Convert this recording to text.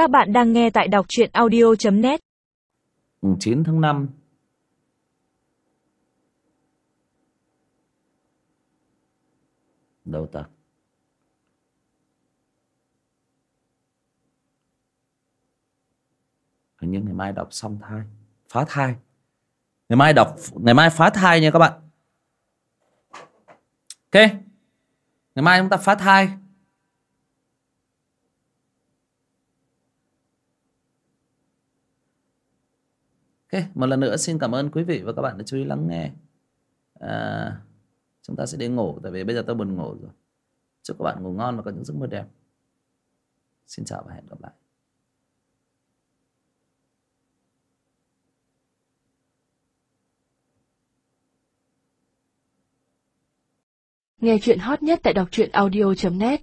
Các bạn đang nghe tại đọc truyện audio.net. 9 tháng 5 đâu ta? Hình như ngày mai đọc xong thai. Phá thai. Ngày mai đọc, ngày mai phá thai nha các bạn. Ok. Ngày mai chúng ta phá thai. Ok, một lần nữa xin cảm ơn quý vị và các bạn đã chú ý lắng nghe. À, chúng ta sẽ đi ngủ tại vì bây giờ tôi buồn ngủ rồi. Chúc các bạn ngủ ngon và có những giấc mơ đẹp. Xin chào và hẹn gặp lại. Nghe chuyện hot nhất tại đọc truyện audio.net